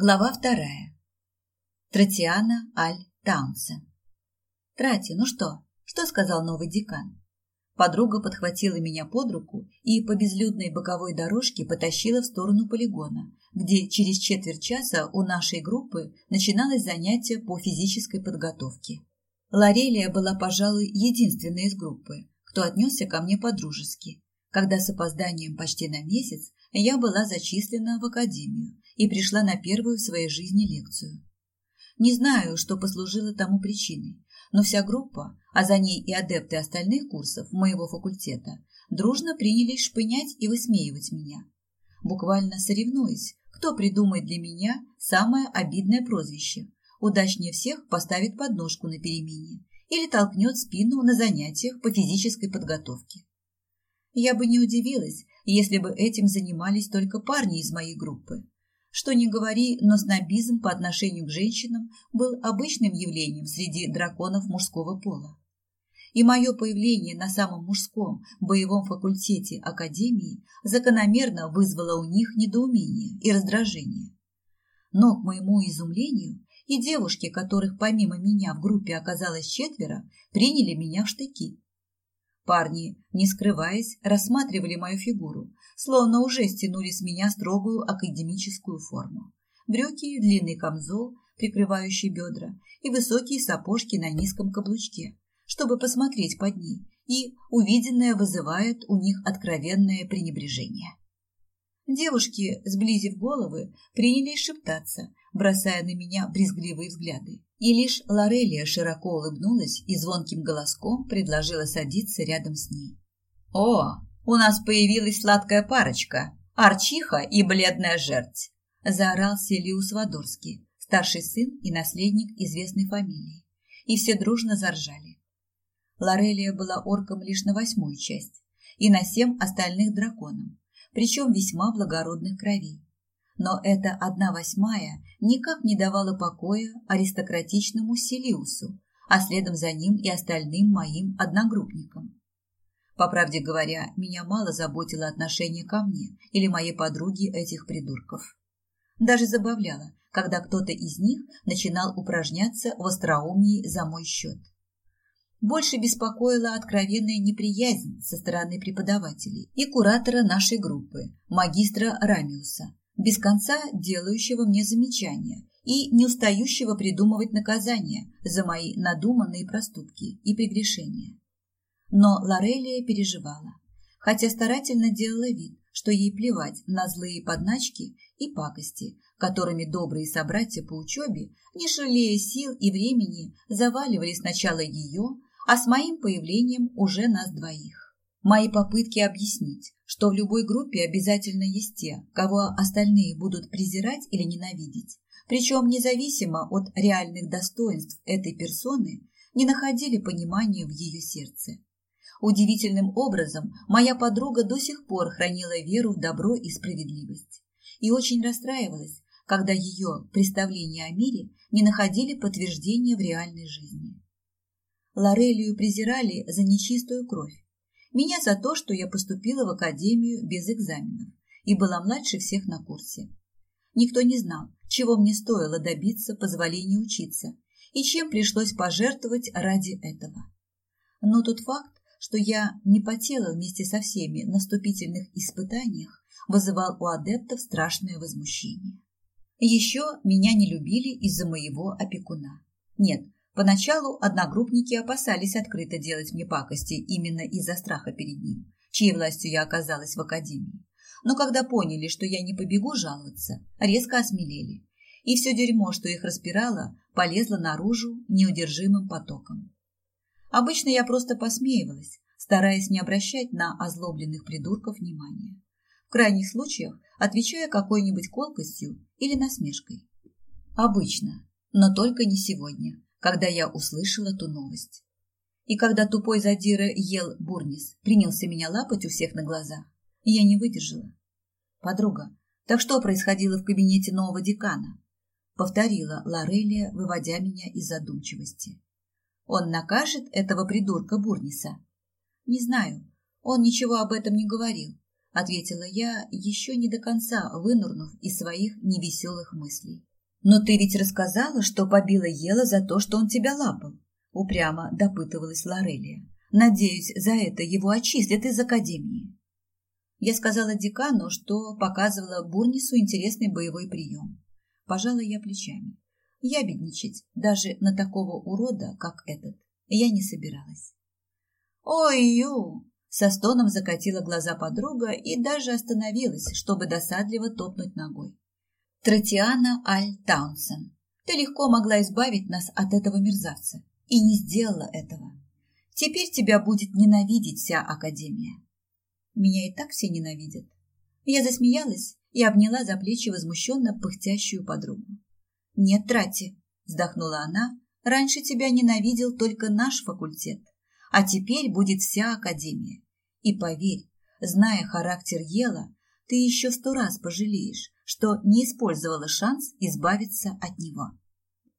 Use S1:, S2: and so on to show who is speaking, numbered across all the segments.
S1: Глава вторая. Тротиана Аль Таунсен. Трати, ну что? Что сказал новый декан? Подруга подхватила меня под руку и по безлюдной боковой дорожке потащила в сторону полигона, где через четверть часа у нашей группы начиналось занятие по физической подготовке. Лорелия была, пожалуй, единственной из группы, кто отнесся ко мне по-дружески, когда с опозданием почти на месяц я была зачислена в академию и пришла на первую в своей жизни лекцию. Не знаю, что послужило тому причиной, но вся группа, а за ней и адепты остальных курсов моего факультета, дружно принялись шпынять и высмеивать меня. Буквально соревнуясь, кто придумает для меня самое обидное прозвище, удачнее всех поставит подножку на перемене или толкнет спину на занятиях по физической подготовке. Я бы не удивилась, если бы этим занимались только парни из моей группы. Что ни говори, но снобизм по отношению к женщинам был обычным явлением среди драконов мужского пола. И мое появление на самом мужском боевом факультете Академии закономерно вызвало у них недоумение и раздражение. Но, к моему изумлению, и девушки, которых помимо меня в группе оказалось четверо, приняли меня в штыки. Парни, не скрываясь, рассматривали мою фигуру, словно уже стянули с меня строгую академическую форму. Брюки, длинный камзол, прикрывающий бедра, и высокие сапожки на низком каблучке, чтобы посмотреть под ней, и увиденное вызывает у них откровенное пренебрежение. Девушки, сблизив головы, принялись шептаться, бросая на меня брезгливые взгляды. И лишь Лорелия широко улыбнулась и звонким голоском предложила садиться рядом с ней. «О, у нас появилась сладкая парочка, Арчиха и бледная жерть!» – заорал Селиус Вадорский, старший сын и наследник известной фамилии. И все дружно заржали. Лорелия была орком лишь на восьмую часть и на семь остальных драконом, причем весьма благородных кровей но эта одна восьмая никак не давала покоя аристократичному Селиусу, а следом за ним и остальным моим одногруппникам. По правде говоря, меня мало заботило отношение ко мне или моей подруге этих придурков. Даже забавляло, когда кто-то из них начинал упражняться в остроумии за мой счет. Больше беспокоила откровенная неприязнь со стороны преподавателей и куратора нашей группы, магистра Рамиуса, без конца делающего мне замечания и не устающего придумывать наказания за мои надуманные проступки и прегрешения. Но Лорелия переживала, хотя старательно делала вид, что ей плевать на злые подначки и пакости, которыми добрые собратья по учебе, не жалея сил и времени, заваливали сначала ее, а с моим появлением уже нас двоих. Мои попытки объяснить, что в любой группе обязательно есть те, кого остальные будут презирать или ненавидеть, причем независимо от реальных достоинств этой персоны, не находили понимания в ее сердце. Удивительным образом моя подруга до сих пор хранила веру в добро и справедливость и очень расстраивалась, когда ее представления о мире не находили подтверждения в реальной жизни. Лорелию презирали за нечистую кровь, меня за то, что я поступила в академию без экзаменов и была младше всех на курсе. Никто не знал, чего мне стоило добиться позволения учиться и чем пришлось пожертвовать ради этого. Но тот факт, что я не потела вместе со всеми на вступительных испытаниях, вызывал у адептов страшное возмущение. Еще меня не любили из-за моего опекуна. Нет, Поначалу одногруппники опасались открыто делать мне пакости именно из-за страха перед ним, чьей властью я оказалась в академии. Но когда поняли, что я не побегу жаловаться, резко осмелели, и все дерьмо, что их распирало, полезло наружу неудержимым потоком. Обычно я просто посмеивалась, стараясь не обращать на озлобленных придурков внимания. В крайних случаях отвечая какой-нибудь колкостью или насмешкой. Обычно, но только не сегодня когда я услышала ту новость. И когда тупой задира ел Бурнис, принялся меня лапать у всех на глазах, я не выдержала. «Подруга, так что происходило в кабинете нового декана?» Повторила Лорелия, выводя меня из задумчивости. «Он накажет этого придурка Бурниса?» «Не знаю, он ничего об этом не говорил», ответила я, еще не до конца вынурнув из своих невеселых мыслей. «Но ты ведь рассказала, что побила Ела за то, что он тебя лапал», — упрямо допытывалась Лорелия. «Надеюсь, за это его отчислят из Академии». Я сказала декану, что показывала Бурнису интересный боевой прием. Пожала я плечами. Я бедничать даже на такого урода, как этот, я не собиралась. «Ой-ю!» – со стоном закатила глаза подруга и даже остановилась, чтобы досадливо топнуть ногой. Тротиана Аль Таунсен, ты легко могла избавить нас от этого мерзавца, и не сделала этого. Теперь тебя будет ненавидеть вся Академия. Меня и так все ненавидят. Я засмеялась и обняла за плечи возмущенно пыхтящую подругу. «Нет, Трати», – вздохнула она, – «раньше тебя ненавидел только наш факультет, а теперь будет вся Академия. И поверь, зная характер Ела, ты еще сто раз пожалеешь, что не использовала шанс избавиться от него.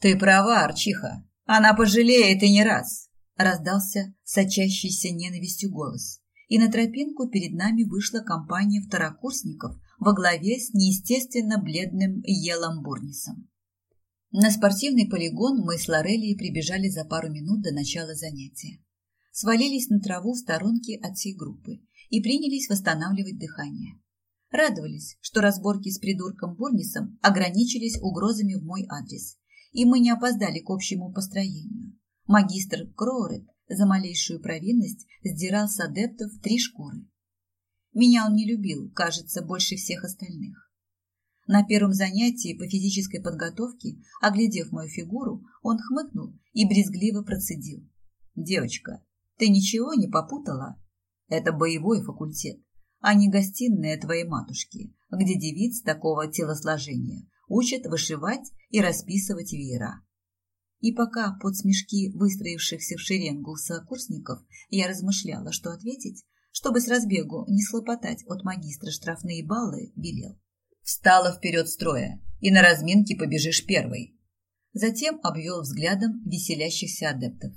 S1: «Ты права, Арчиха, она пожалеет и не раз», – раздался сочащийся ненавистью голос. И на тропинку перед нами вышла компания второкурсников во главе с неестественно бледным Елом Бурнисом. На спортивный полигон мы с Лорелией прибежали за пару минут до начала занятия. Свалились на траву в сторонке от всей группы и принялись восстанавливать дыхание. Радовались, что разборки с придурком Бурнисом ограничились угрозами в мой адрес, и мы не опоздали к общему построению. Магистр Кроурет за малейшую провинность сдирал с адептов три шкуры. Меня он не любил, кажется, больше всех остальных. На первом занятии по физической подготовке, оглядев мою фигуру, он хмыкнул и брезгливо процедил. «Девочка, ты ничего не попутала? Это боевой факультет а не гостиная твоей матушки, где девиц такого телосложения учат вышивать и расписывать веера. И пока под смешки выстроившихся в шеренгу сокурсников я размышляла, что ответить, чтобы с разбегу не слопотать от магистра штрафные баллы, велел. Встала вперед строя, и на разминке побежишь первой. Затем обвел взглядом веселящихся адептов.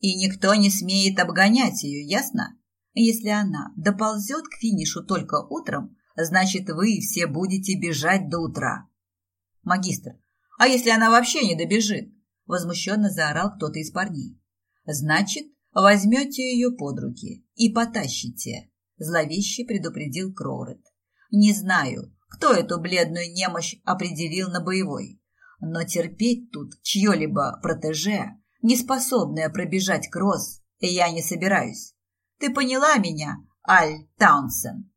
S1: И никто не смеет обгонять ее, ясно? Если она доползет к финишу только утром, значит, вы все будете бежать до утра. Магистр, а если она вообще не добежит? Возмущенно заорал кто-то из парней. Значит, возьмете ее под руки и потащите, зловеще предупредил Кроурет. Не знаю, кто эту бледную немощь определил на боевой, но терпеть тут чье-либо протеже, неспособное пробежать кросс, я не собираюсь. Ты поняла меня, Аль Таунсен?»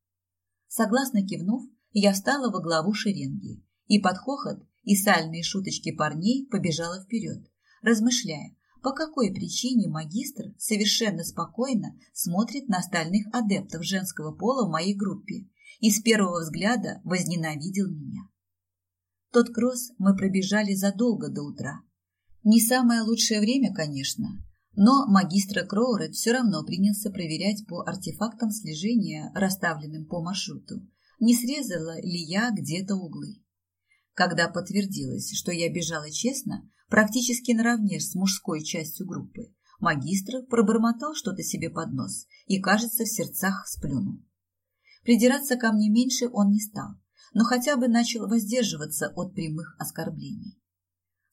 S1: Согласно кивнув, я встала во главу шеренги и под хохот и сальные шуточки парней побежала вперед, размышляя, по какой причине магистр совершенно спокойно смотрит на остальных адептов женского пола в моей группе и с первого взгляда возненавидел меня. Тот кросс мы пробежали задолго до утра. Не самое лучшее время, конечно, но магистра Кроурет все равно принялся проверять по артефактам слежения, расставленным по маршруту, не срезала ли я где-то углы. Когда подтвердилось, что я бежала честно, практически наравне с мужской частью группы, магистр пробормотал что-то себе под нос и, кажется, в сердцах сплюнул. Придираться ко мне меньше он не стал, но хотя бы начал воздерживаться от прямых оскорблений.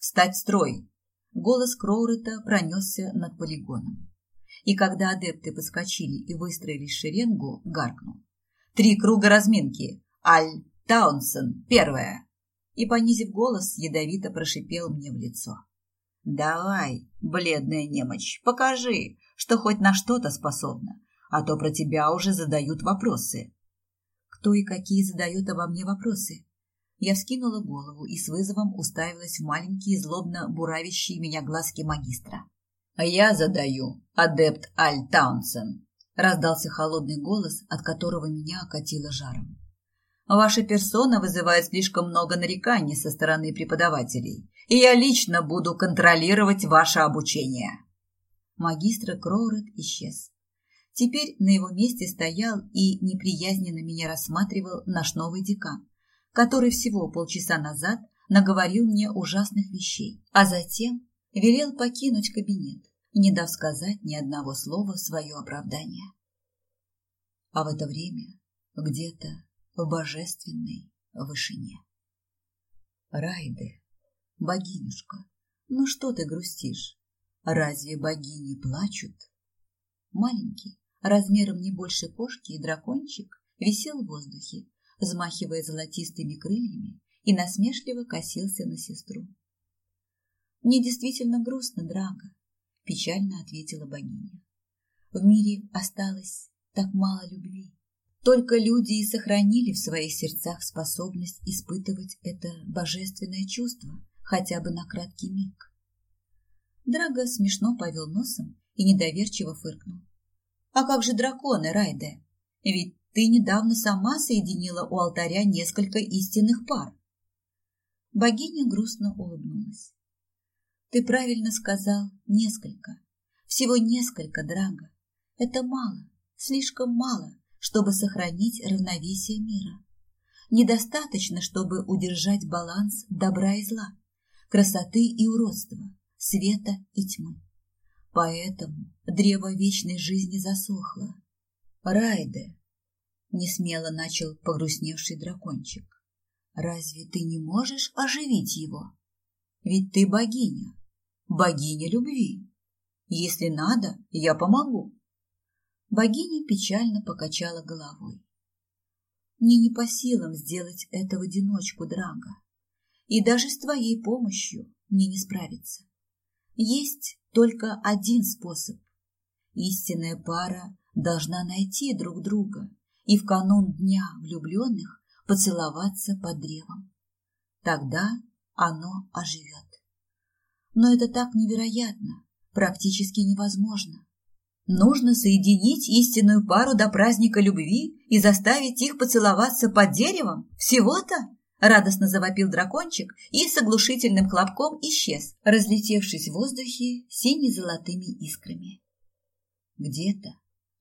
S1: «Встать в строй!» Голос Кроурета пронесся над полигоном. И когда адепты подскочили и выстроились в шеренгу, гаркнул. «Три круга разминки! Аль Таунсен, первая!» И, понизив голос, ядовито прошипел мне в лицо. «Давай, бледная немощь, покажи, что хоть на что-то способна, а то про тебя уже задают вопросы». «Кто и какие задают обо мне вопросы?» Я вскинула голову и с вызовом уставилась в маленькие, злобно буравящие меня глазки магистра. «А я задаю, адепт Аль Таунсен», — раздался холодный голос, от которого меня окатило жаром. «Ваша персона вызывает слишком много нареканий со стороны преподавателей, и я лично буду контролировать ваше обучение». Магистр Кроурет исчез. Теперь на его месте стоял и неприязненно меня рассматривал наш новый декан, который всего полчаса назад наговорил мне ужасных вещей, а затем велел покинуть кабинет, не дав сказать ни одного слова в свое оправдание. А в это время где-то в божественной вышине. Райды, Богинюшка, ну что ты грустишь? Разве богини плачут? Маленький, размером не больше кошки и дракончик, висел в воздухе, взмахивая золотистыми крыльями и насмешливо косился на сестру. «Мне действительно грустно, Драга», – печально ответила богиня. «В мире осталось так мало любви. Только люди и сохранили в своих сердцах способность испытывать это божественное чувство хотя бы на краткий миг. Драго смешно повел носом и недоверчиво фыркнул. «А как же драконы, Райде? Ведь ты недавно сама соединила у алтаря несколько истинных пар». Богиня грустно улыбнулась. «Ты правильно сказал «несколько». Всего несколько, Драго. Это мало, слишком мало, чтобы сохранить равновесие мира. Недостаточно, чтобы удержать баланс добра и зла, красоты и уродства, света и тьмы. Поэтому древо вечной жизни засохло. Райде, несмело начал погрустневший дракончик, разве ты не можешь оживить его? Ведь ты богиня, богиня любви. Если надо, я помогу. Богиня печально покачала головой. Мне не по силам сделать это в одиночку, Драга. И даже с твоей помощью мне не справиться. Есть только один способ. Истинная пара должна найти друг друга и в канун дня влюбленных поцеловаться под древом. Тогда оно оживет. Но это так невероятно, практически невозможно. Нужно соединить истинную пару до праздника любви и заставить их поцеловаться под деревом? Всего-то? Радостно завопил дракончик и с оглушительным хлопком исчез, разлетевшись в воздухе сине-золотыми искрами. Где-то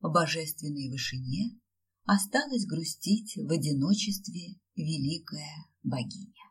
S1: в божественной вышине осталась грустить в одиночестве великая богиня.